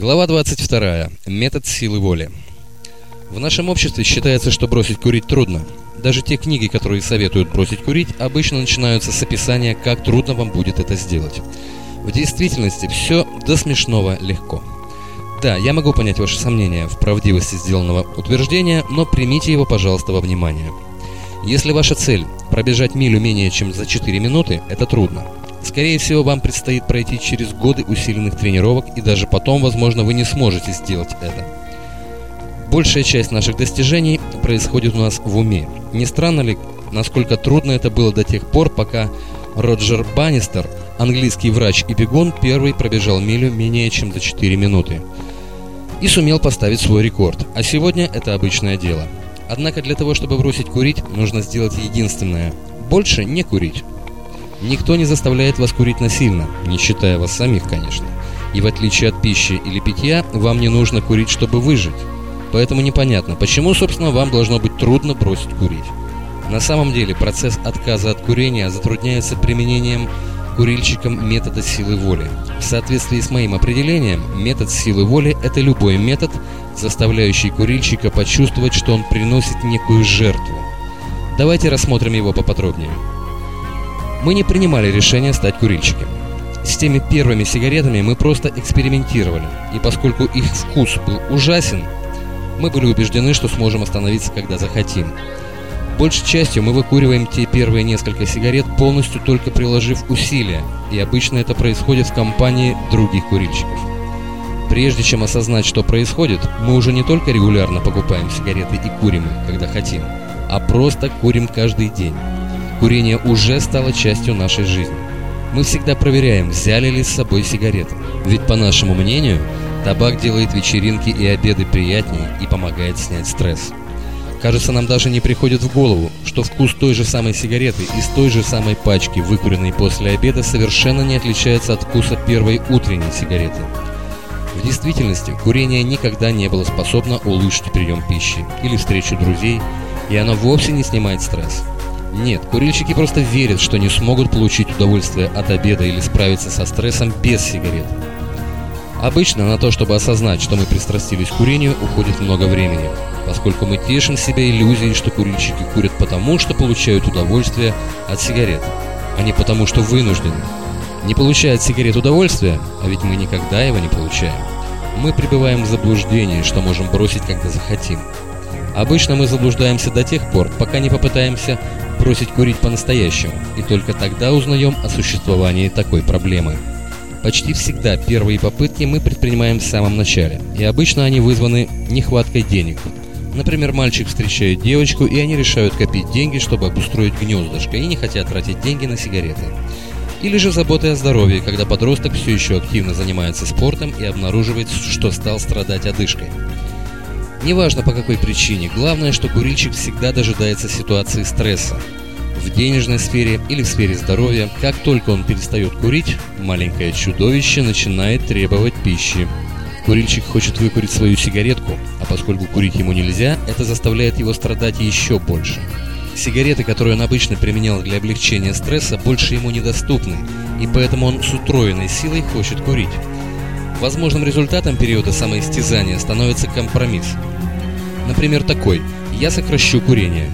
Глава 22. Метод силы воли. В нашем обществе считается, что бросить курить трудно. Даже те книги, которые советуют бросить курить, обычно начинаются с описания, как трудно вам будет это сделать. В действительности все до смешного легко. Да, я могу понять ваши сомнения в правдивости сделанного утверждения, но примите его, пожалуйста, во внимание. Если ваша цель – пробежать милю менее чем за 4 минуты, это трудно. Скорее всего, вам предстоит пройти через годы усиленных тренировок, и даже потом, возможно, вы не сможете сделать это. Большая часть наших достижений происходит у нас в уме. Не странно ли, насколько трудно это было до тех пор, пока Роджер Баннистер, английский врач и бегун, первый пробежал милю менее чем за 4 минуты. И сумел поставить свой рекорд. А сегодня это обычное дело. Однако для того, чтобы бросить курить, нужно сделать единственное – больше не курить. Никто не заставляет вас курить насильно, не считая вас самих, конечно. И в отличие от пищи или питья, вам не нужно курить, чтобы выжить. Поэтому непонятно, почему, собственно, вам должно быть трудно бросить курить. На самом деле процесс отказа от курения затрудняется применением курильщиком метода силы воли. В соответствии с моим определением, метод силы воли – это любой метод, заставляющий курильщика почувствовать, что он приносит некую жертву. Давайте рассмотрим его поподробнее. Мы не принимали решение стать курильщиками. С теми первыми сигаретами мы просто экспериментировали, и поскольку их вкус был ужасен, мы были убеждены, что сможем остановиться, когда захотим. Большей частью мы выкуриваем те первые несколько сигарет, полностью только приложив усилия, и обычно это происходит в компании других курильщиков. Прежде чем осознать, что происходит, мы уже не только регулярно покупаем сигареты и курим их, когда хотим, а просто курим каждый день. Курение уже стало частью нашей жизни. Мы всегда проверяем, взяли ли с собой сигареты. Ведь, по нашему мнению, табак делает вечеринки и обеды приятнее и помогает снять стресс. Кажется, нам даже не приходит в голову, что вкус той же самой сигареты из той же самой пачки, выкуренной после обеда, совершенно не отличается от вкуса первой утренней сигареты. В действительности, курение никогда не было способно улучшить прием пищи или встречу друзей, и оно вовсе не снимает стресс. Нет, курильщики просто верят, что не смогут получить удовольствие от обеда или справиться со стрессом без сигарет. Обычно на то, чтобы осознать, что мы пристрастились к курению, уходит много времени, поскольку мы тешим себя иллюзией, что курильщики курят потому, что получают удовольствие от сигарет, а не потому, что вынуждены. Не получая от сигарет удовольствия, а ведь мы никогда его не получаем, мы пребываем в заблуждении, что можем бросить, когда захотим. Обычно мы заблуждаемся до тех пор, пока не попытаемся бросить курить по-настоящему, и только тогда узнаем о существовании такой проблемы. Почти всегда первые попытки мы предпринимаем в самом начале, и обычно они вызваны нехваткой денег. Например, мальчик встречает девочку, и они решают копить деньги, чтобы обустроить гнездышко, и не хотят тратить деньги на сигареты. Или же заботой о здоровье, когда подросток все еще активно занимается спортом и обнаруживает, что стал страдать одышкой. Неважно по какой причине, главное, что курильщик всегда дожидается ситуации стресса. В денежной сфере или в сфере здоровья, как только он перестает курить, маленькое чудовище начинает требовать пищи. Курильщик хочет выкурить свою сигаретку, а поскольку курить ему нельзя, это заставляет его страдать еще больше. Сигареты, которые он обычно применял для облегчения стресса, больше ему недоступны, и поэтому он с утроенной силой хочет курить. Возможным результатом периода самоистязания становится компромисс. Например, такой «я сокращу курение»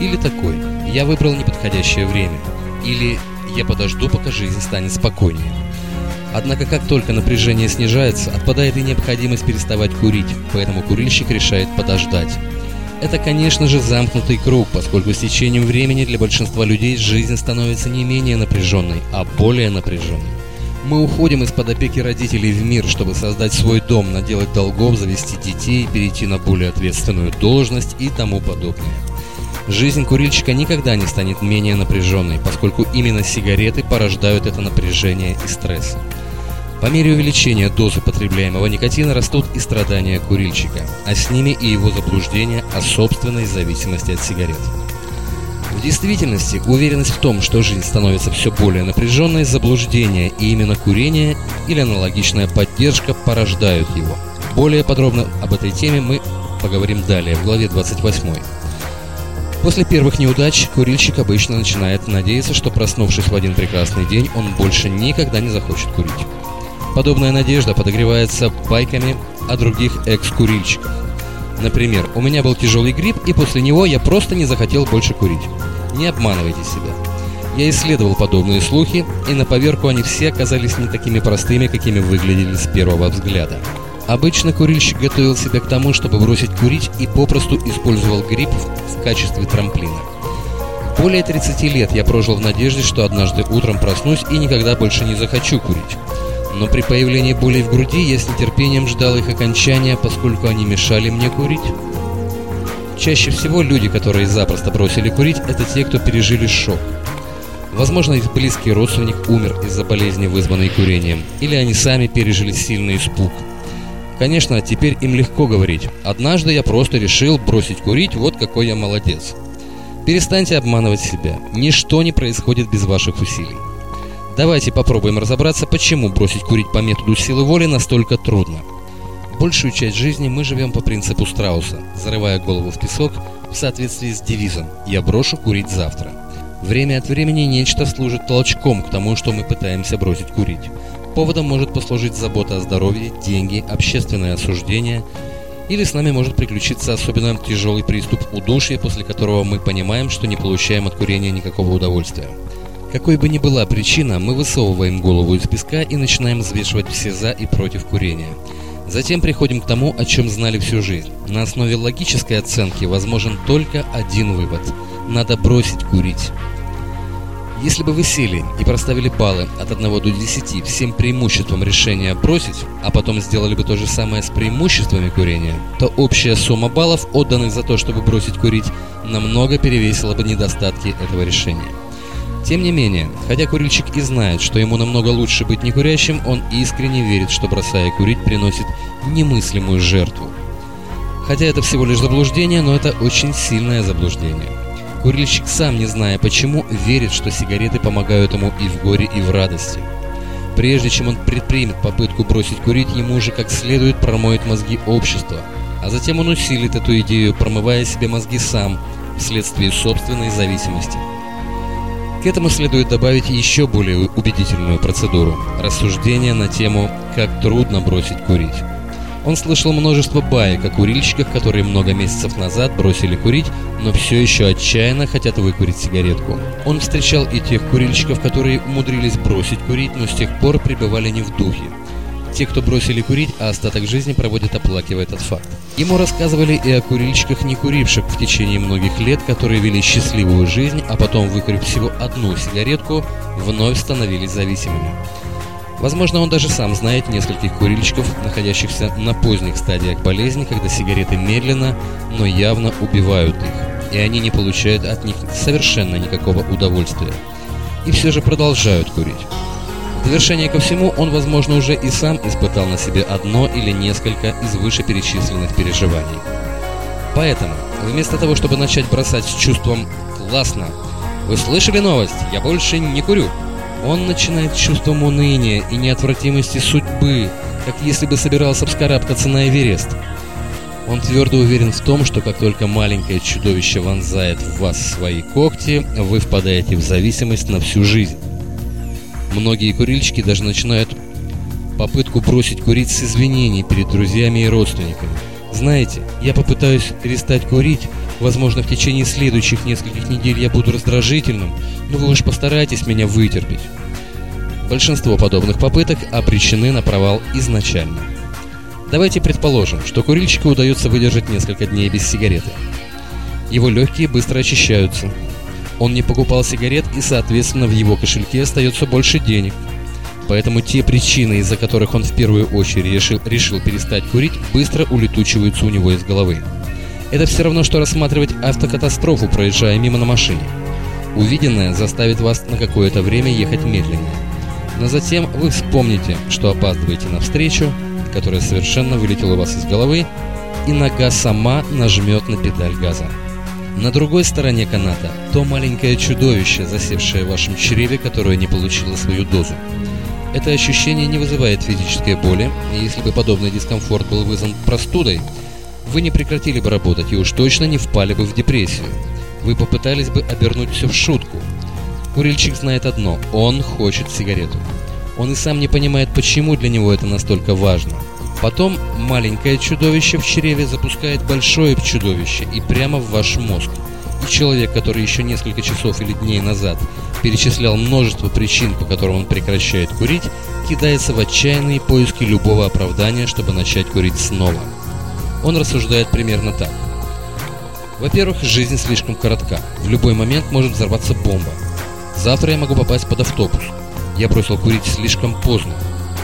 или такой «я выбрал неподходящее время» или «я подожду, пока жизнь станет спокойнее». Однако как только напряжение снижается, отпадает и необходимость переставать курить, поэтому курильщик решает подождать. Это, конечно же, замкнутый круг, поскольку с течением времени для большинства людей жизнь становится не менее напряженной, а более напряженной. Мы уходим из-под опеки родителей в мир, чтобы создать свой дом, наделать долгов, завести детей, перейти на более ответственную должность и тому подобное. Жизнь курильщика никогда не станет менее напряженной, поскольку именно сигареты порождают это напряжение и стресс. По мере увеличения дозы потребляемого никотина растут и страдания курильщика, а с ними и его заблуждение о собственной зависимости от сигарет. В действительности, уверенность в том, что жизнь становится все более напряженной, заблуждение и именно курение или аналогичная поддержка порождают его. Более подробно об этой теме мы поговорим далее, в главе 28. После первых неудач курильщик обычно начинает надеяться, что проснувшись в один прекрасный день, он больше никогда не захочет курить. Подобная надежда подогревается байками о других экс-курильщиках. Например, у меня был тяжелый грипп, и после него я просто не захотел больше курить. Не обманывайте себя. Я исследовал подобные слухи, и на поверку они все оказались не такими простыми, какими выглядели с первого взгляда. Обычно курильщик готовил себя к тому, чтобы бросить курить и попросту использовал грипп в качестве трамплина. Более 30 лет я прожил в надежде, что однажды утром проснусь и никогда больше не захочу курить. Но при появлении болей в груди я с нетерпением ждал их окончания, поскольку они мешали мне курить. Чаще всего люди, которые запросто бросили курить, это те, кто пережили шок. Возможно, их близкий родственник умер из-за болезни, вызванной курением, или они сами пережили сильный испуг. Конечно, теперь им легко говорить. Однажды я просто решил бросить курить, вот какой я молодец. Перестаньте обманывать себя. Ничто не происходит без ваших усилий. Давайте попробуем разобраться, почему бросить курить по методу силы воли настолько трудно. Большую часть жизни мы живем по принципу страуса, зарывая голову в песок в соответствии с девизом «Я брошу курить завтра». Время от времени нечто служит толчком к тому, что мы пытаемся бросить курить. Поводом может послужить забота о здоровье, деньги, общественное осуждение, или с нами может приключиться особенно тяжелый приступ удушья, после которого мы понимаем, что не получаем от курения никакого удовольствия. Какой бы ни была причина, мы высовываем голову из песка и начинаем взвешивать все «за» и «против» курения. Затем приходим к тому, о чем знали всю жизнь. На основе логической оценки возможен только один вывод – надо бросить курить. Если бы вы сели и проставили баллы от 1 до 10 всем преимуществам решения бросить, а потом сделали бы то же самое с преимуществами курения, то общая сумма баллов, отданных за то, чтобы бросить курить, намного перевесила бы недостатки этого решения. Тем не менее, хотя курильщик и знает, что ему намного лучше быть некурящим, он искренне верит, что бросая курить приносит немыслимую жертву. Хотя это всего лишь заблуждение, но это очень сильное заблуждение. Курильщик сам, не зная почему, верит, что сигареты помогают ему и в горе, и в радости. Прежде чем он предпримет попытку бросить курить, ему уже как следует промоет мозги общества, а затем он усилит эту идею, промывая себе мозги сам, вследствие собственной зависимости. К этому следует добавить еще более убедительную процедуру – рассуждение на тему «как трудно бросить курить». Он слышал множество баек о курильщиках, которые много месяцев назад бросили курить, но все еще отчаянно хотят выкурить сигаретку. Он встречал и тех курильщиков, которые умудрились бросить курить, но с тех пор пребывали не в духе. Те, кто бросили курить, а остаток жизни проводят оплакивая этот факт. Ему рассказывали и о курильщиках, не куривших в течение многих лет, которые вели счастливую жизнь, а потом, выкурив всего одну сигаретку, вновь становились зависимыми. Возможно, он даже сам знает нескольких курильщиков, находящихся на поздних стадиях болезни, когда сигареты медленно, но явно убивают их, и они не получают от них совершенно никакого удовольствия. И все же продолжают курить. В завершение ко всему, он, возможно, уже и сам испытал на себе одно или несколько из вышеперечисленных переживаний. Поэтому, вместо того, чтобы начать бросать с чувством «классно», «Вы слышали новость? Я больше не курю», он начинает с чувством уныния и неотвратимости судьбы, как если бы собирался вскарабкаться на Эверест. Он твердо уверен в том, что как только маленькое чудовище вонзает в вас свои когти, вы впадаете в зависимость на всю жизнь. Многие курильщики даже начинают попытку бросить курить с извинений перед друзьями и родственниками. Знаете, я попытаюсь перестать курить, Возможно, в течение следующих нескольких недель я буду раздражительным, но вы уж постарайтесь меня вытерпеть. Большинство подобных попыток обречены на провал изначально. Давайте предположим, что курильщику удается выдержать несколько дней без сигареты. Его легкие быстро очищаются. Он не покупал сигарет и, соответственно, в его кошельке остается больше денег. Поэтому те причины, из-за которых он в первую очередь решил, решил перестать курить, быстро улетучиваются у него из головы. Это все равно, что рассматривать автокатастрофу, проезжая мимо на машине. Увиденное заставит вас на какое-то время ехать медленнее. Но затем вы вспомните, что опаздываете на встречу, которая совершенно вылетела у вас из головы, и нога сама нажмет на педаль газа. На другой стороне каната то маленькое чудовище, засевшее в вашем чреве, которое не получило свою дозу. Это ощущение не вызывает физической боли, и если бы подобный дискомфорт был вызван простудой, вы не прекратили бы работать и уж точно не впали бы в депрессию. Вы попытались бы обернуть все в шутку. Курильщик знает одно – он хочет сигарету. Он и сам не понимает, почему для него это настолько важно. Потом маленькое чудовище в чреве запускает большое чудовище и прямо в ваш мозг. И человек, который еще несколько часов или дней назад перечислял множество причин, по которым он прекращает курить, кидается в отчаянные поиски любого оправдания, чтобы начать курить снова. Он рассуждает примерно так. Во-первых, жизнь слишком коротка. В любой момент может взорваться бомба. Завтра я могу попасть под автобус. Я бросил курить слишком поздно.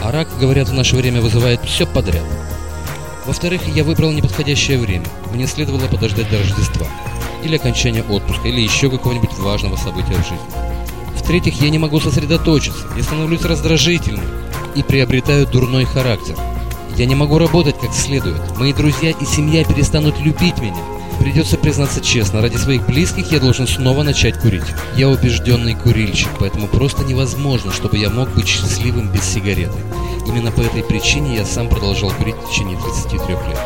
А рак, говорят, в наше время вызывает все подряд. Во-вторых, я выбрал неподходящее время. Мне следовало подождать до Рождества. Или окончания отпуска, или еще какого-нибудь важного события в жизни. В-третьих, я не могу сосредоточиться. Я становлюсь раздражительным и приобретаю дурной характер. Я не могу работать как следует. Мои друзья и семья перестанут любить меня. Придется признаться честно, ради своих близких я должен снова начать курить. Я убежденный курильщик, поэтому просто невозможно, чтобы я мог быть счастливым без сигареты. Именно по этой причине я сам продолжал курить в течение 33 лет.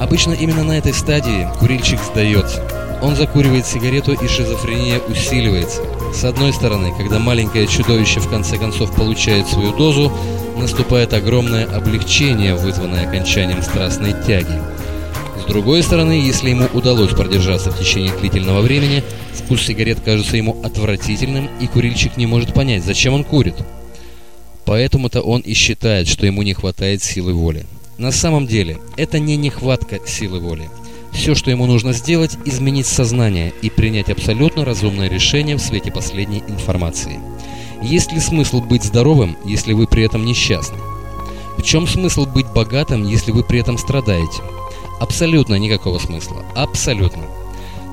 Обычно именно на этой стадии курильщик сдается. Он закуривает сигарету и шизофрения усиливается. С одной стороны, когда маленькое чудовище в конце концов получает свою дозу, наступает огромное облегчение, вызванное окончанием страстной тяги. С другой стороны, если ему удалось продержаться в течение длительного времени, вкус сигарет кажется ему отвратительным, и курильщик не может понять, зачем он курит. Поэтому-то он и считает, что ему не хватает силы воли. На самом деле, это не нехватка силы воли. Все, что ему нужно сделать, изменить сознание и принять абсолютно разумное решение в свете последней информации. Есть ли смысл быть здоровым, если вы при этом несчастны? В чем смысл быть богатым, если вы при этом страдаете? Абсолютно никакого смысла. Абсолютно.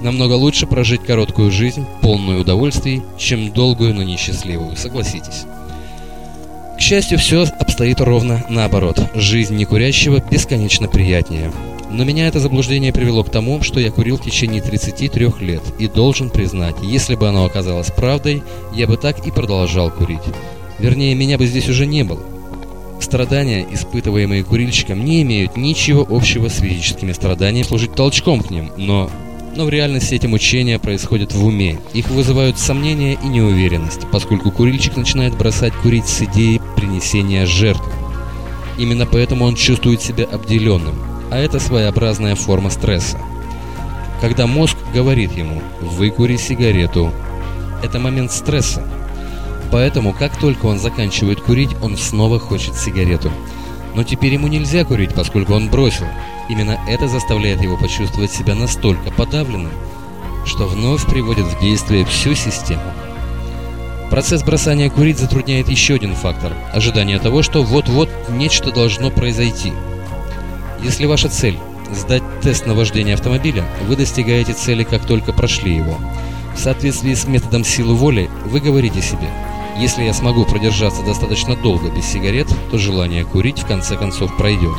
Намного лучше прожить короткую жизнь, полную удовольствий, чем долгую, но несчастливую, согласитесь. К счастью, все обстоит ровно наоборот. Жизнь некурящего бесконечно приятнее. Но меня это заблуждение привело к тому, что я курил в течение 33 лет, и должен признать, если бы оно оказалось правдой, я бы так и продолжал курить. Вернее, меня бы здесь уже не было. Страдания, испытываемые курильщиком, не имеют ничего общего с физическими страданиями, служить толчком к ним, но, но в реальности эти мучения происходят в уме. Их вызывают сомнения и неуверенность, поскольку курильщик начинает бросать курить с идеей принесения жертвы. Именно поэтому он чувствует себя обделенным, а это своеобразная форма стресса. Когда мозг говорит ему «выкури сигарету», это момент стресса, Поэтому, как только он заканчивает курить, он снова хочет сигарету. Но теперь ему нельзя курить, поскольку он бросил. Именно это заставляет его почувствовать себя настолько подавленным, что вновь приводит в действие всю систему. Процесс бросания курить затрудняет еще один фактор – ожидание того, что вот-вот нечто должно произойти. Если ваша цель – сдать тест на вождение автомобиля, вы достигаете цели, как только прошли его. В соответствии с методом силы воли вы говорите себе – если я смогу продержаться достаточно долго без сигарет, то желание курить в конце концов пройдет.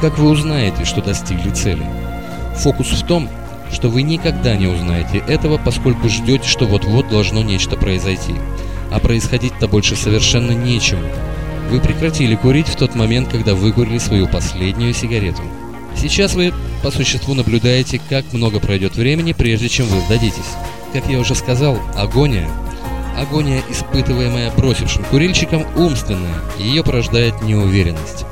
Как вы узнаете, что достигли цели? Фокус в том, что вы никогда не узнаете этого, поскольку ждете, что вот-вот должно нечто произойти. А происходить-то больше совершенно нечему. Вы прекратили курить в тот момент, когда выкурили свою последнюю сигарету. Сейчас вы, по существу, наблюдаете, как много пройдет времени, прежде чем вы сдадитесь. Как я уже сказал, агония Агония, испытываемая бросившим курильщиком, умственная, ее порождает неуверенность.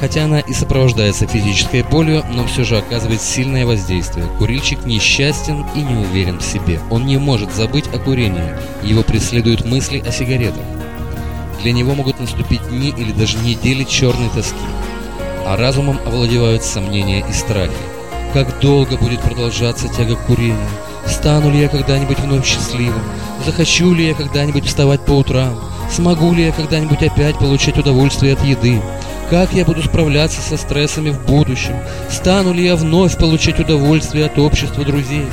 Хотя она и сопровождается физической болью, но все же оказывает сильное воздействие. Курильщик несчастен и не уверен в себе. Он не может забыть о курении. Его преследуют мысли о сигаретах. Для него могут наступить дни или даже недели черной тоски. А разумом овладевают сомнения и страхи. Как долго будет продолжаться тяга к курению? Стану ли я когда-нибудь вновь счастливым? Захочу ли я когда-нибудь вставать по утрам? Смогу ли я когда-нибудь опять получать удовольствие от еды? Как я буду справляться со стрессами в будущем? Стану ли я вновь получать удовольствие от общества друзей?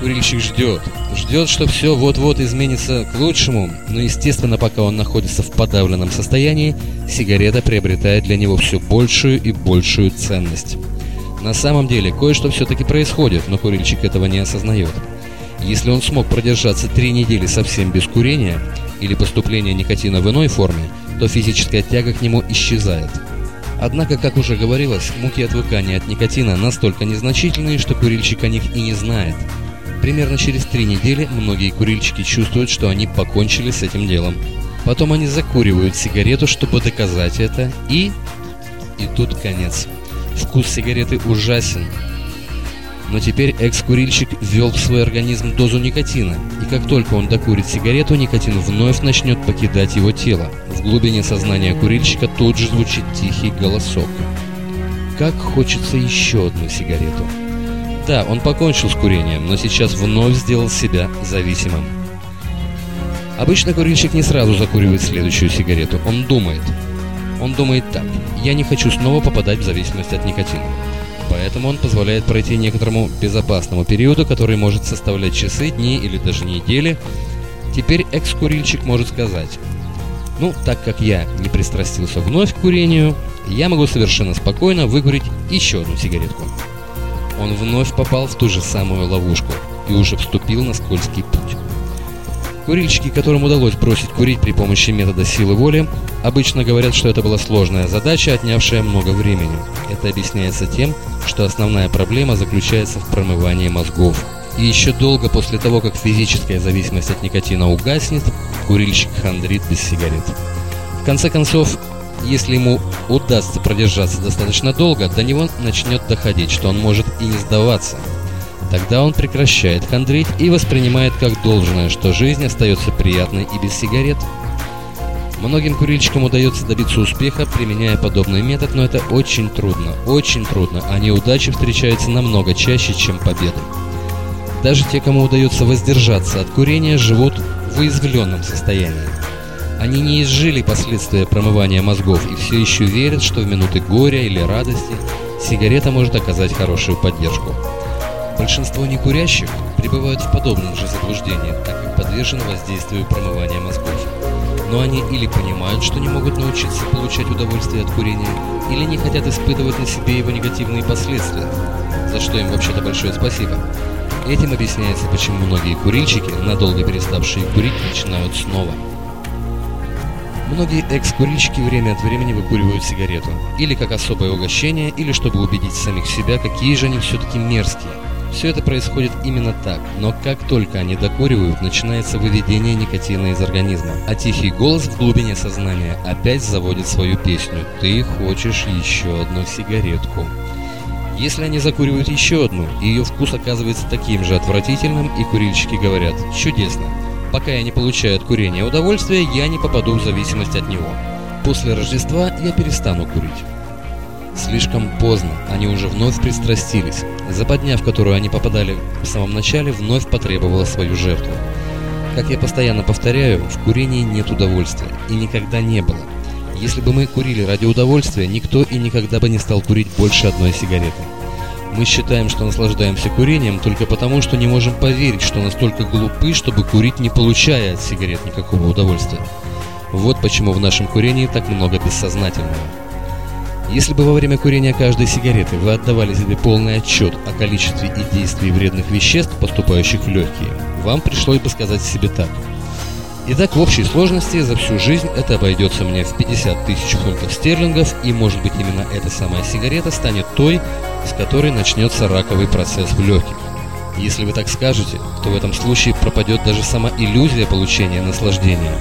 Курильщик ждет. Ждет, что все вот-вот изменится к лучшему, но, естественно, пока он находится в подавленном состоянии, сигарета приобретает для него все большую и большую ценность. На самом деле, кое-что все-таки происходит, но курильщик этого не осознает. Если он смог продержаться три недели совсем без курения или поступления никотина в иной форме, то физическая тяга к нему исчезает. Однако, как уже говорилось, муки отвыкания от никотина настолько незначительные, что курильщик о них и не знает. Примерно через три недели многие курильщики чувствуют, что они покончили с этим делом. Потом они закуривают сигарету, чтобы доказать это, и... И тут конец. Вкус сигареты ужасен. Но теперь экс-курильщик ввел в свой организм дозу никотина, и как только он докурит сигарету, никотин вновь начнет покидать его тело. В глубине сознания курильщика тут же звучит тихий голосок. Как хочется еще одну сигарету. Да, он покончил с курением, но сейчас вновь сделал себя зависимым. Обычно курильщик не сразу закуривает следующую сигарету. Он думает. Он думает так. Я не хочу снова попадать в зависимость от никотина. Поэтому он позволяет пройти некоторому безопасному периоду, который может составлять часы, дни или даже недели. Теперь экс-курильщик может сказать, ну, так как я не пристрастился вновь к курению, я могу совершенно спокойно выкурить еще одну сигаретку. Он вновь попал в ту же самую ловушку и уже вступил на скользкий путь. Курильщики, которым удалось бросить курить при помощи метода силы воли, обычно говорят, что это была сложная задача, отнявшая много времени. Это объясняется тем, что основная проблема заключается в промывании мозгов. И еще долго после того, как физическая зависимость от никотина угаснет, курильщик хандрит без сигарет. В конце концов, если ему удастся продержаться достаточно долго, до него начнет доходить, что он может и не сдаваться – Тогда он прекращает хандрить и воспринимает как должное, что жизнь остается приятной и без сигарет. Многим курильщикам удается добиться успеха, применяя подобный метод, но это очень трудно, очень трудно, а неудачи встречаются намного чаще, чем победы. Даже те, кому удается воздержаться от курения, живут в уязвленном состоянии. Они не изжили последствия промывания мозгов и все еще верят, что в минуты горя или радости сигарета может оказать хорошую поддержку. Большинство некурящих пребывают в подобном же заблуждении, так как подвержены воздействию промывания мозгов. Но они или понимают, что не могут научиться получать удовольствие от курения, или не хотят испытывать на себе его негативные последствия, за что им вообще-то большое спасибо. Этим объясняется, почему многие курильщики, надолго переставшие курить, начинают снова. Многие экс-курильщики время от времени выкуривают сигарету, или как особое угощение, или чтобы убедить самих себя, какие же они все-таки мерзкие – все это происходит именно так, но как только они докуривают, начинается выведение никотина из организма, а тихий голос в глубине сознания опять заводит свою песню «Ты хочешь еще одну сигаретку». Если они закуривают еще одну, ее вкус оказывается таким же отвратительным, и курильщики говорят «Чудесно, пока я не получаю от курения удовольствия, я не попаду в зависимость от него. После Рождества я перестану курить». Слишком поздно, они уже вновь пристрастились. Западня, в которую они попадали в самом начале, вновь потребовала свою жертву. Как я постоянно повторяю, в курении нет удовольствия, и никогда не было. Если бы мы курили ради удовольствия, никто и никогда бы не стал курить больше одной сигареты. Мы считаем, что наслаждаемся курением только потому, что не можем поверить, что настолько глупы, чтобы курить, не получая от сигарет никакого удовольствия. Вот почему в нашем курении так много бессознательного. Если бы во время курения каждой сигареты вы отдавали себе полный отчет о количестве и действии вредных веществ, поступающих в легкие, вам пришлось бы сказать себе так. Итак, в общей сложности за всю жизнь это обойдется мне в 50 тысяч фунтов стерлингов, и может быть именно эта самая сигарета станет той, с которой начнется раковый процесс в легких. Если вы так скажете, то в этом случае пропадет даже сама иллюзия получения наслаждения.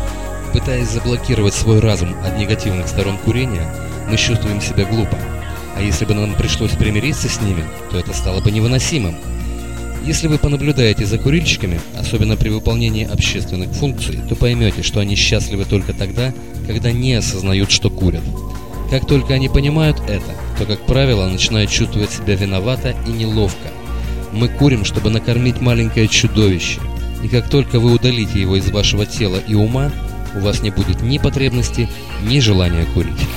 Пытаясь заблокировать свой разум от негативных сторон курения, мы чувствуем себя глупо. А если бы нам пришлось примириться с ними, то это стало бы невыносимым. Если вы понаблюдаете за курильщиками, особенно при выполнении общественных функций, то поймете, что они счастливы только тогда, когда не осознают, что курят. Как только они понимают это, то, как правило, начинают чувствовать себя виновато и неловко. Мы курим, чтобы накормить маленькое чудовище. И как только вы удалите его из вашего тела и ума, у вас не будет ни потребности, ни желания курить.